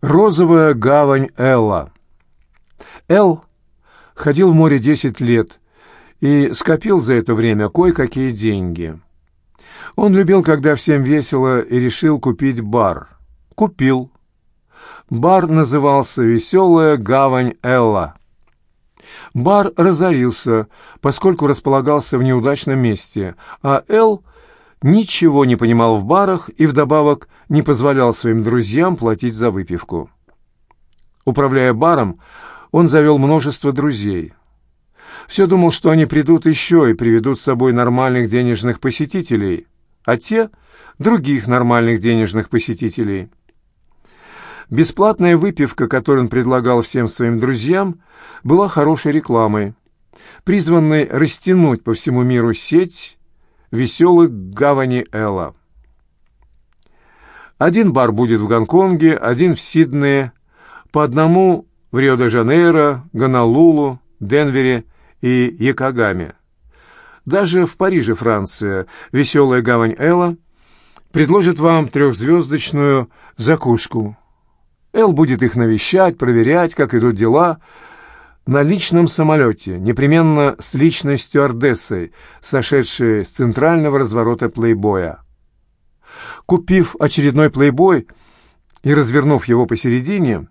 Розовая гавань Элла. Эл ходил в море десять лет и скопил за это время кое-какие деньги. Он любил, когда всем весело, и решил купить бар. Купил. Бар назывался «Веселая гавань Элла». Бар разорился, поскольку располагался в неудачном месте, а Эл ничего не понимал в барах и вдобавок не позволял своим друзьям платить за выпивку. Управляя баром, он завел множество друзей. Все думал, что они придут еще и приведут с собой нормальных денежных посетителей, а те — других нормальных денежных посетителей. Бесплатная выпивка, которую он предлагал всем своим друзьям, была хорошей рекламой, призванной растянуть по всему миру сеть веселых гавани Элла. Один бар будет в Гонконге, один в Сиднее, по одному в Рио-де-Жанейро, Гонолулу, Денвере и Якогаме. Даже в Париже, Франция, веселая гавань Элла предложит вам трехзвездочную закуску. Эл будет их навещать, проверять, как идут дела, на личном самолете, непременно с личной стюардессой, сошедшей с центрального разворота плейбоя. Купив очередной плейбой и развернув его посередине,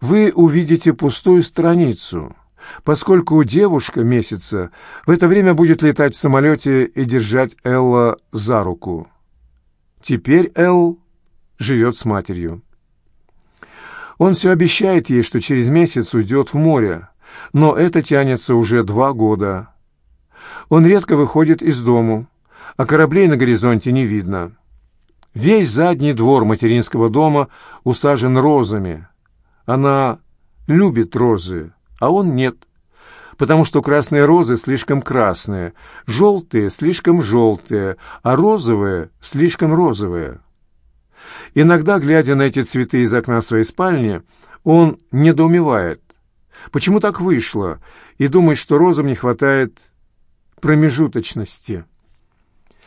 вы увидите пустую страницу, поскольку девушка месяца в это время будет летать в самолете и держать Элла за руку. Теперь Эл живет с матерью. Он все обещает ей, что через месяц уйдет в море, но это тянется уже два года. Он редко выходит из дому, а кораблей на горизонте не видно. Весь задний двор материнского дома усажен розами. Она любит розы, а он нет, потому что красные розы слишком красные, желтые слишком желтые, а розовые слишком розовые. Иногда, глядя на эти цветы из окна своей спальни, он недоумевает, почему так вышло, и думает, что розам не хватает промежуточности.